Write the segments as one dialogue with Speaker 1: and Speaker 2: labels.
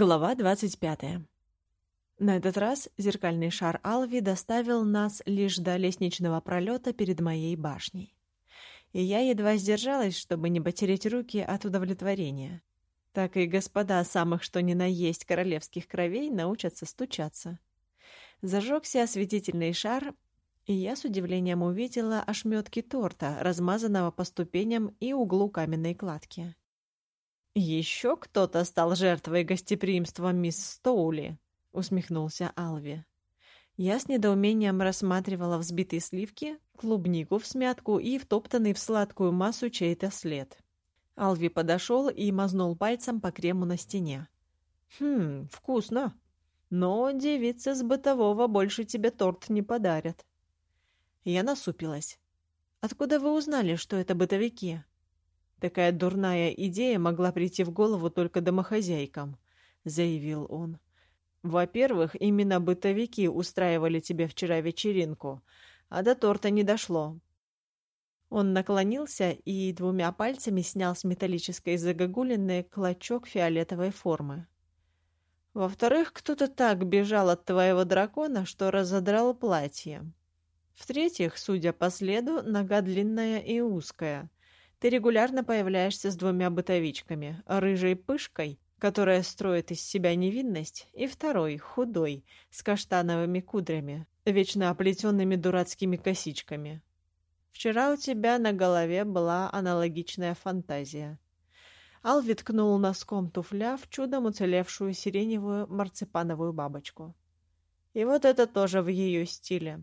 Speaker 1: Глава 25. На этот раз зеркальный шар Алви доставил нас лишь до лестничного пролета перед моей башней. И я едва сдержалась, чтобы не потереть руки от удовлетворения. Так и господа самых что ни на есть королевских кровей научатся стучаться. Зажегся осветительный шар, и я с удивлением увидела ошметки торта, размазанного по ступеням и углу каменной кладки. «Еще кто-то стал жертвой гостеприимства мисс Стоули», — усмехнулся Алви. Я с недоумением рассматривала взбитые сливки, клубнику в смятку и втоптанный в сладкую массу чей-то след. Алви подошел и мазнул пальцем по крему на стене. «Хм, вкусно. Но девицы с бытового больше тебе торт не подарят». Я насупилась. «Откуда вы узнали, что это бытовики?» Такая дурная идея могла прийти в голову только домохозяйкам, заявил он. Во-первых, именно бытовики устраивали тебе вчера вечеринку, а до торта не дошло. Он наклонился и двумя пальцами снял с металлической загогулины клочок фиолетовой формы. Во-вторых, кто-то так бежал от твоего дракона, что разодрал платье. В-третьих, судя по следу, нога длинная и узкая, ты регулярно появляешься с двумя бытовичками, рыжей пышкой, которая строит из себя невинность, и второй, худой, с каштановыми кудрями, вечно оплетенными дурацкими косичками. Вчера у тебя на голове была аналогичная фантазия. Алви ткнул носком туфля в чудом уцелевшую сиреневую марципановую бабочку. И вот это тоже в ее стиле.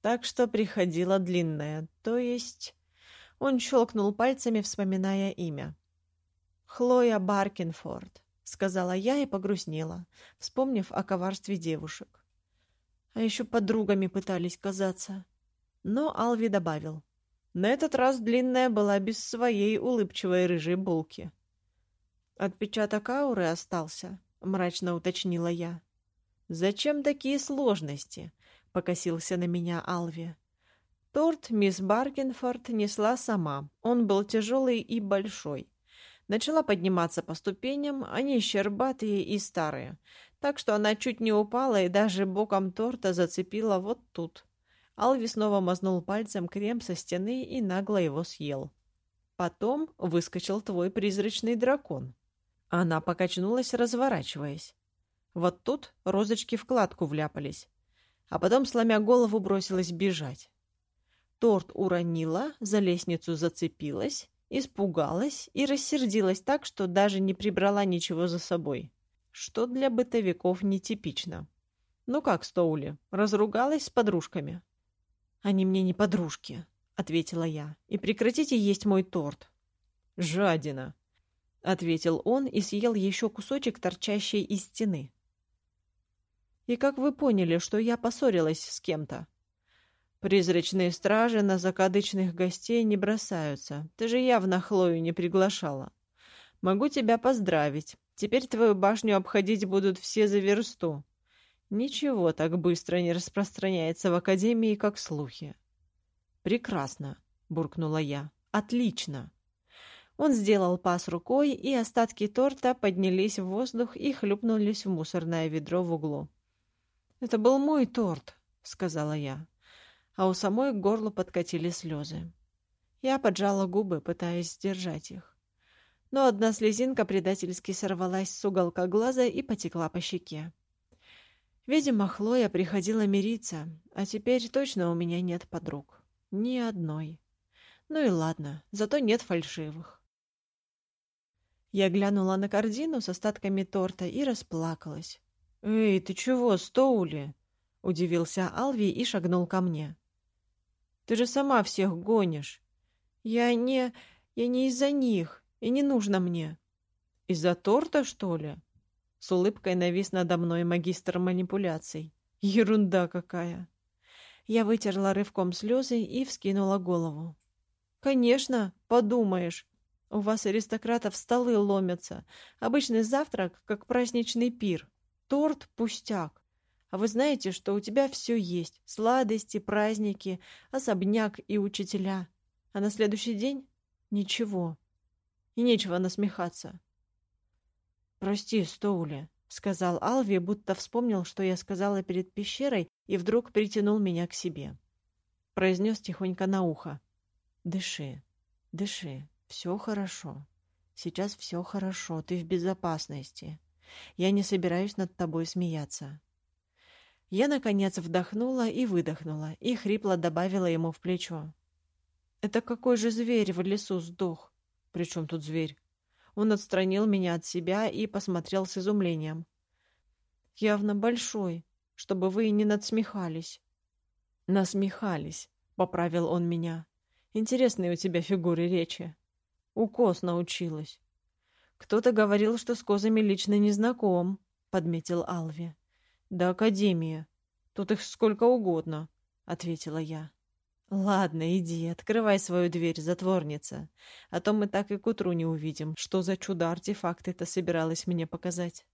Speaker 1: Так что приходила длинная, то есть он щелкнул пальцами, вспоминая имя. «Хлоя Баркинфорд», — сказала я и погрустнела, вспомнив о коварстве девушек. А еще подругами пытались казаться. Но Алви добавил. На этот раз длинная была без своей улыбчивой рыжей булки. «Отпечаток ауры остался», — мрачно уточнила я. «Зачем такие сложности?» — покосился на меня Алви. Торт мисс Баркинфорд несла сама. Он был тяжелый и большой. Начала подниматься по ступеням, они щербатые и старые, так что она чуть не упала и даже боком торта зацепила вот тут. Алви снова мазнул пальцем крем со стены и нагло его съел. Потом выскочил твой призрачный дракон. Она покачнулась, разворачиваясь. Вот тут розочки в кладку вляпались, а потом, сломя голову, бросилась бежать. Торт уронила, за лестницу зацепилась, испугалась и рассердилась так, что даже не прибрала ничего за собой. Что для бытовиков нетипично. «Ну как, Стоули, разругалась с подружками?» «Они мне не подружки», — ответила я. «И прекратите есть мой торт». «Жадина», — ответил он и съел еще кусочек, торчащий из стены. «И как вы поняли, что я поссорилась с кем-то?» Призрачные стражи на закадычных гостей не бросаются. Ты же явно Хлою не приглашала. Могу тебя поздравить. Теперь твою башню обходить будут все за версту. Ничего так быстро не распространяется в Академии, как слухи. Прекрасно, буркнула я. Отлично. Он сделал пас рукой, и остатки торта поднялись в воздух и хлюпнулись в мусорное ведро в углу. «Это был мой торт», — сказала я а у самой к горлу подкатили слезы. Я поджала губы, пытаясь сдержать их. Но одна слезинка предательски сорвалась с уголка глаза и потекла по щеке. Видимо, Хлоя приходила мириться, а теперь точно у меня нет подруг. Ни одной. Ну и ладно, зато нет фальшивых. Я глянула на корзину с остатками торта и расплакалась. «Эй, ты чего, Стоули?» — удивился Алви и шагнул ко мне. Ты же сама всех гонишь. Я не... я не из-за них, и не нужно мне. Из-за торта, что ли? С улыбкой навис надо мной магистр манипуляций. Ерунда какая. Я вытерла рывком слезы и вскинула голову. Конечно, подумаешь. У вас, аристократов, столы ломятся. Обычный завтрак, как праздничный пир. Торт — пустяк. А вы знаете, что у тебя все есть. Сладости, праздники, особняк и учителя. А на следующий день — ничего. И нечего насмехаться. «Прости, Стоули», — сказал Алви, будто вспомнил, что я сказала перед пещерой, и вдруг притянул меня к себе. Произнес тихонько на ухо. «Дыши, дыши, все хорошо. Сейчас все хорошо, ты в безопасности. Я не собираюсь над тобой смеяться». Я, наконец, вдохнула и выдохнула, и хрипло добавила ему в плечо. «Это какой же зверь в лесу сдох?» «При чем тут зверь?» Он отстранил меня от себя и посмотрел с изумлением. «Явно большой, чтобы вы не надсмехались». «Насмехались», — поправил он меня. «Интересные у тебя фигуры речи. Укос научилась». «Кто-то говорил, что с козами лично не знаком», — подметил Алви. «Да Академия. Тут их сколько угодно», — ответила я. «Ладно, иди, открывай свою дверь, затворница, а то мы так и к утру не увидим, что за чудо-артефакты ты собиралась мне показать».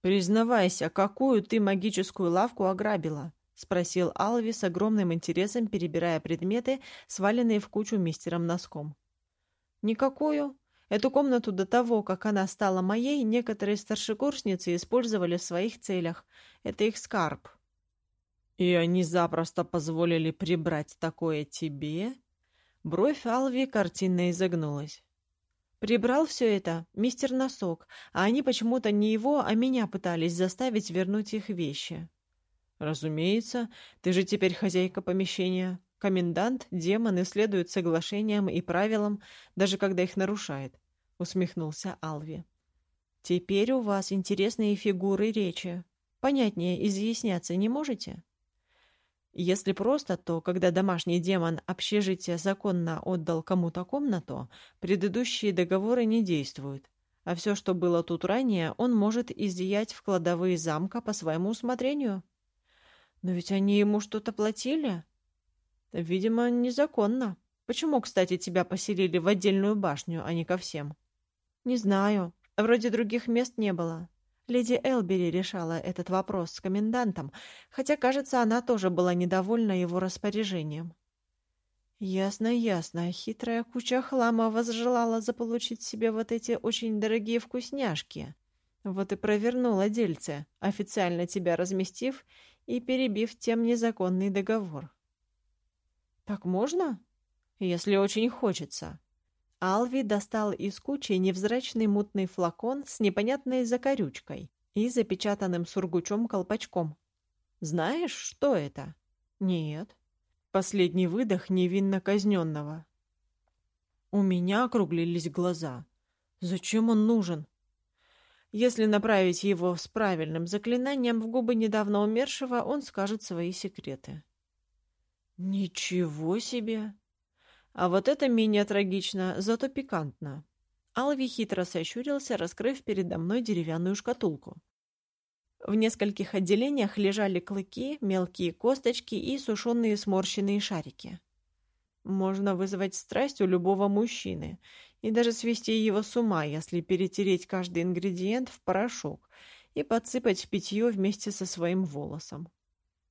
Speaker 1: «Признавайся, какую ты магическую лавку ограбила?» — спросил Алви с огромным интересом, перебирая предметы, сваленные в кучу мистером носком. «Никакую. Эту комнату до того, как она стала моей, некоторые старшекурсницы использовали в своих целях. Это их скарб». «И они запросто позволили прибрать такое тебе?» Бровь Алви картинно изогнулась. «Прибрал все это мистер Носок, а они почему-то не его, а меня пытались заставить вернуть их вещи». «Разумеется, ты же теперь хозяйка помещения. Комендант, демон и следует соглашениям и правилам, даже когда их нарушает», — усмехнулся Алви. «Теперь у вас интересные фигуры речи. Понятнее изъясняться не можете?» Если просто, то когда домашний демон общежития законно отдал кому-то комнату, предыдущие договоры не действуют, а все, что было тут ранее, он может изъять в кладовые замка по своему усмотрению. Но ведь они ему что-то платили? Видимо, незаконно. Почему, кстати, тебя поселили в отдельную башню, а не ко всем? Не знаю. Вроде других мест не было. Леди Элбери решала этот вопрос с комендантом, хотя, кажется, она тоже была недовольна его распоряжением. Ясно, ясно. Хитрая куча хлама возжелала заполучить себе вот эти очень дорогие вкусняшки. Вот и провернула дельце, официально тебя разместив и перебив тем незаконный договор. Так можно? Если очень хочется. Алви достал из кучи невзрачный мутный флакон с непонятной закорючкой и запечатанным сургучом-колпачком. «Знаешь, что это?» «Нет». Последний выдох невинно казненного. У меня округлились глаза. «Зачем он нужен?» Если направить его с правильным заклинанием в губы недавно умершего, он скажет свои секреты. «Ничего себе!» А вот это менее трагично, зато пикантно. Алви хитро сощурился, раскрыв передо мной деревянную шкатулку. В нескольких отделениях лежали клыки, мелкие косточки и сушеные сморщенные шарики. Можно вызвать страсть у любого мужчины и даже свести его с ума, если перетереть каждый ингредиент в порошок и подсыпать в питье вместе со своим волосом.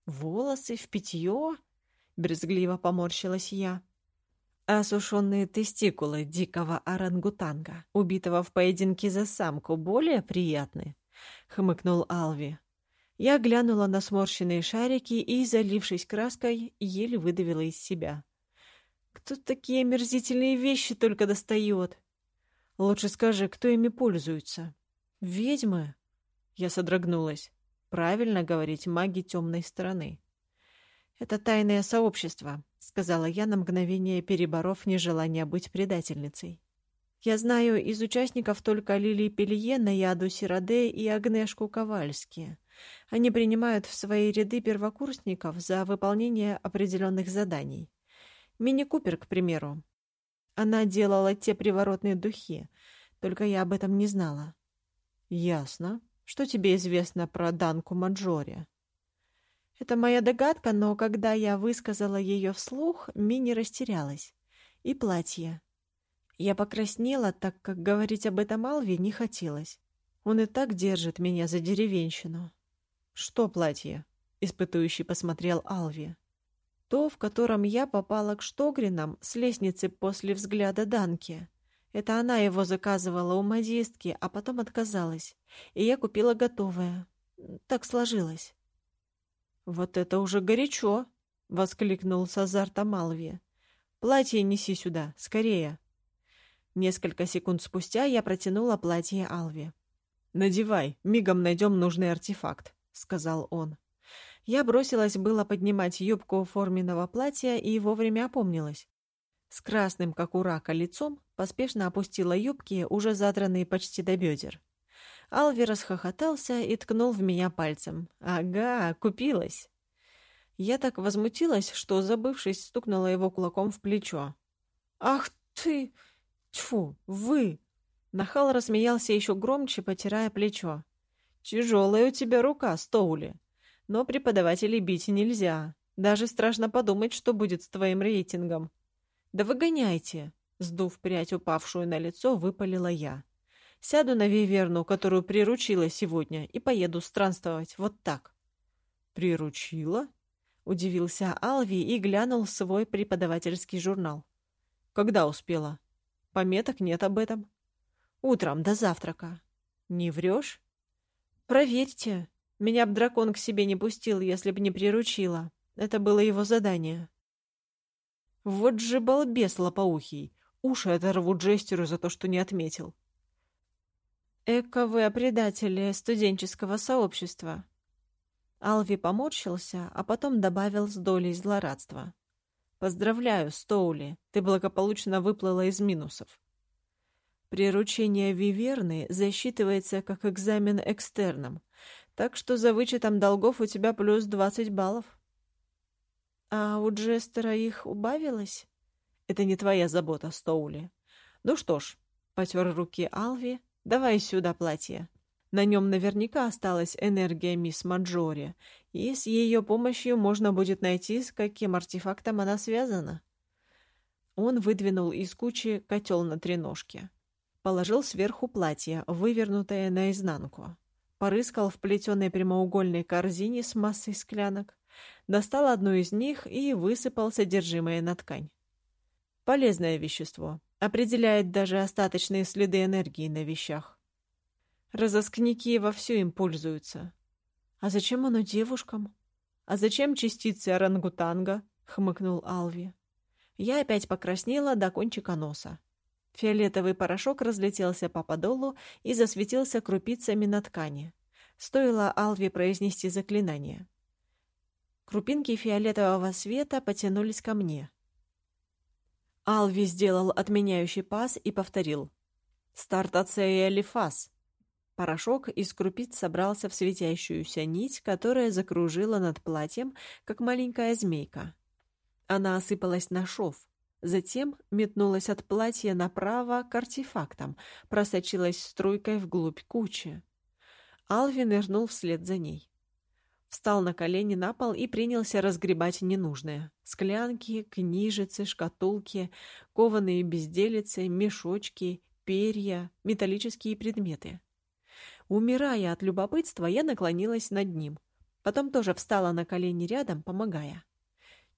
Speaker 1: «Волосы в питье?» — брезгливо поморщилась я. Осушенные тестикулы дикого орангутанга, убитого в поединке за самку, более приятны? Хмыкнул Алви. Я глянула на сморщенные шарики и, залившись краской, еле выдавила из себя. Кто такие мерзительные вещи только достает? Лучше скажи, кто ими пользуется? Ведьмы? Я содрогнулась. Правильно говорить маги темной стороны. «Это тайное сообщество», — сказала я на мгновение, переборов нежелание быть предательницей. «Я знаю из участников только Лили Пелье, Наяду Сираде и Агнешку Ковальски. Они принимают в свои ряды первокурсников за выполнение определенных заданий. Мини Купер, к примеру. Она делала те приворотные духи, только я об этом не знала». «Ясно. Что тебе известно про Данку Маджори?» Это моя догадка, но когда я высказала ее вслух, Мини растерялась. И платье. Я покраснела, так как говорить об этом Алве не хотелось. Он и так держит меня за деревенщину. «Что платье?» — испытующий посмотрел Алви. «То, в котором я попала к Штогринам с лестницы после взгляда Данки. Это она его заказывала у модистки, а потом отказалась. И я купила готовое. Так сложилось. «Вот это уже горячо!» — воскликнул с азартом Алви. «Платье неси сюда, скорее!» Несколько секунд спустя я протянула платье Алви. «Надевай, мигом найдем нужный артефакт», — сказал он. Я бросилась было поднимать юбку форменного платья и вовремя опомнилась. С красным, как у рака, лицом поспешно опустила юбки, уже задранные почти до бедер. Алви расхохотался и ткнул в меня пальцем. «Ага, купилась!» Я так возмутилась, что, забывшись, стукнула его кулаком в плечо. «Ах ты! Тьфу, вы!» Нахал рассмеялся еще громче, потирая плечо. «Тяжелая у тебя рука, Стоули. Но преподавателей бить нельзя. Даже страшно подумать, что будет с твоим рейтингом». «Да выгоняйте!» Сдув прядь, упавшую на лицо, выпалила я. «Сяду на Виверну, которую приручила сегодня, и поеду странствовать вот так». «Приручила?» Удивился Алви и глянул в свой преподавательский журнал. «Когда успела?» «Пометок нет об этом». «Утром, до завтрака». «Не врешь?» «Проверьте. Меня б дракон к себе не пустил, если б не приручила. Это было его задание». «Вот же балбес лопоухий. Уши оторву Джестеру за то, что не отметил». «Эко вы предатели студенческого сообщества», Алви поморщился, а потом добавил с долей злорадства. «Поздравляю, Стоули, ты благополучно выплыла из минусов. Приручение Виверны засчитывается как экзамен экстерном, так что за вычетом долгов у тебя плюс 20 баллов». «А у Джестера их убавилось?» «Это не твоя забота, Стоули. Ну что ж», — потер руки Алви, — «давай сюда платье». На нем наверняка осталась энергия мисс Маджори, и с ее помощью можно будет найти, с каким артефактом она связана. Он выдвинул из кучи котел на треножке. Положил сверху платье, вывернутое наизнанку. Порыскал в плетеной прямоугольной корзине с массой склянок. Достал одну из них и высыпал содержимое на ткань. Полезное вещество. Определяет даже остаточные следы энергии на вещах. Разыскники вовсю им пользуются. А зачем оно девушкам? А зачем частицы орангутанга? хмыкнул Алви. Я опять покраснела до кончика носа. Фиолетовый порошок разлетелся по подолу и засветился крупицами на ткани. Стоило Алви произнести заклинание. Крупинки фиолетового света потянулись ко мне. Алви сделал отменяющий пас и повторил. «Стартация Элифас!» Порошок из крупиц собрался в светящуюся нить, которая закружила над платьем, как маленькая змейка. Она осыпалась на шов, затем метнулась от платья направо к артефактам, просочилась струйкой вглубь кучи. Алви нырнул вслед за ней. Встал на колени на пол и принялся разгребать ненужное. Склянки, книжицы, шкатулки, кованые безделицы, мешочки, перья, металлические предметы. Умирая от любопытства, я наклонилась над ним. Потом тоже встала на колени рядом, помогая.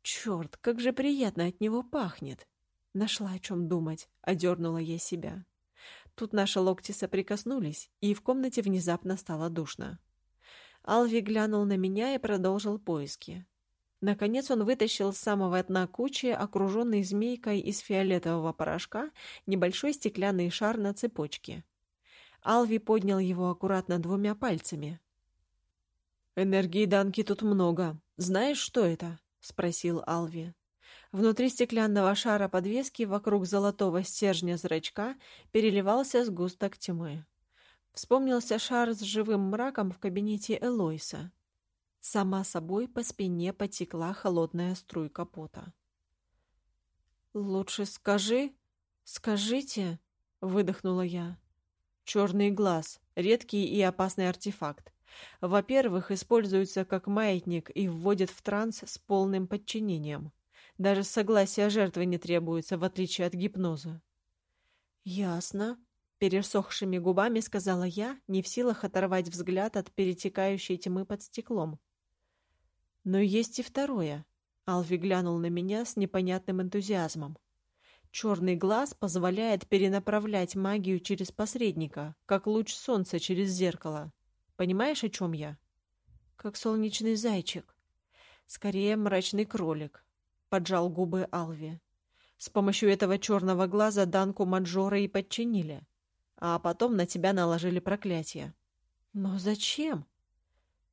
Speaker 1: Черт, как же приятно от него пахнет! Нашла о чем думать, одернула я себя. Тут наши локти соприкоснулись, и в комнате внезапно стало душно. Алви глянул на меня и продолжил поиски. Наконец он вытащил с самого дна кучи, окруженный змейкой из фиолетового порошка, небольшой стеклянный шар на цепочке. Алви поднял его аккуратно двумя пальцами. «Энергии Данки тут много. Знаешь, что это?» — спросил Алви. Внутри стеклянного шара подвески вокруг золотого стержня зрачка переливался сгусток тьмы. Вспомнился шар с живым мраком в кабинете Элойса. Сама собой по спине потекла холодная струйка пота. «Лучше скажи, скажите», — выдохнула я. Черный глаз – редкий и опасный артефакт. Во-первых, используется как маятник и вводит в транс с полным подчинением. Даже согласия жертвы не требуется, в отличие от гипноза. «Ясно», — пересохшими губами сказала я, не в силах оторвать взгляд от перетекающей тьмы под стеклом. «Но есть и второе», — Алви глянул на меня с непонятным энтузиазмом. Черный глаз позволяет перенаправлять магию через посредника, как луч солнца через зеркало. Понимаешь, о чем я? Как солнечный зайчик. Скорее, мрачный кролик. Поджал губы Алви. С помощью этого черного глаза Данку Маджора и подчинили. А потом на тебя наложили проклятие. Но зачем?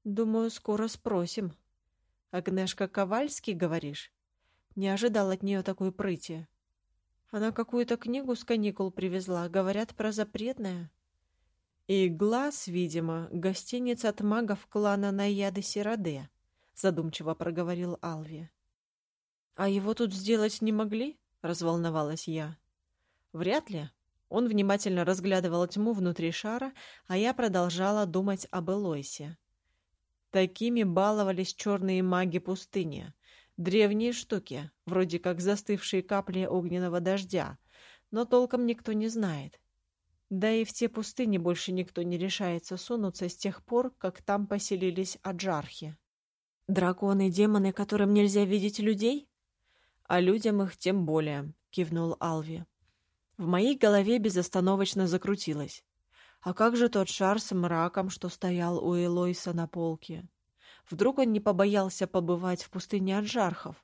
Speaker 1: Думаю, скоро спросим. Агнешка Ковальский, говоришь? Не ожидал от нее такой прыти. Она какую-то книгу с каникул привезла, говорят про запретное. И глаз, видимо, гостиница от магов клана Наяды Сираде, задумчиво проговорил Алви. А его тут сделать не могли? разволновалась я. Вряд ли. Он внимательно разглядывал тьму внутри шара, а я продолжала думать об Элойсе. Такими баловались черные маги пустыни. Древние штуки, вроде как застывшие капли огненного дождя, но толком никто не знает. Да и в те пустыни больше никто не решается сунуться с тех пор, как там поселились аджархи. «Драконы, демоны, которым нельзя видеть людей?» «А людям их тем более», — кивнул Алви. В моей голове безостановочно закрутилось. А как же тот шар с мраком, что стоял у Элойса на полке? Вдруг он не побоялся побывать в пустыне от жархов?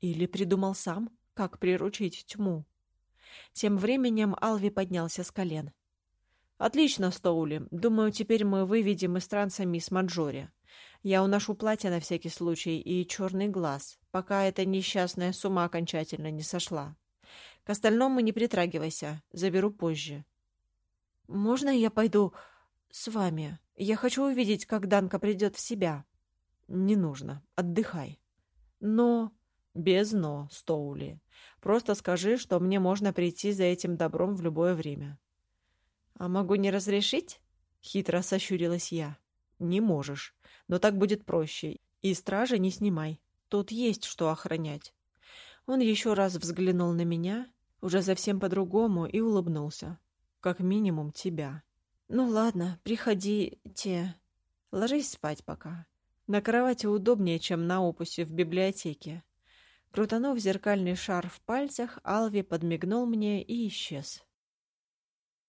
Speaker 1: Или придумал сам, как приручить тьму? Тем временем Алви поднялся с колен. «Отлично, Стоули. Думаю, теперь мы выведем из транса мисс Маджори. Я уношу платье на всякий случай и черный глаз, пока эта несчастная с ума окончательно не сошла. К остальному не притрагивайся, заберу позже». «Можно я пойду с вами? Я хочу увидеть, как Данка придет в себя». «Не нужно. Отдыхай». «Но...» «Без «но», Стоули. Просто скажи, что мне можно прийти за этим добром в любое время». «А могу не разрешить?» — хитро сощурилась я. «Не можешь. Но так будет проще. И стражи не снимай. Тут есть что охранять». Он еще раз взглянул на меня, уже совсем по-другому, и улыбнулся. «Как минимум тебя». «Ну ладно, приходите. Ложись спать пока. На кровати удобнее, чем на опусе в библиотеке. Крутанув зеркальный шар в пальцах, Алви подмигнул мне и исчез.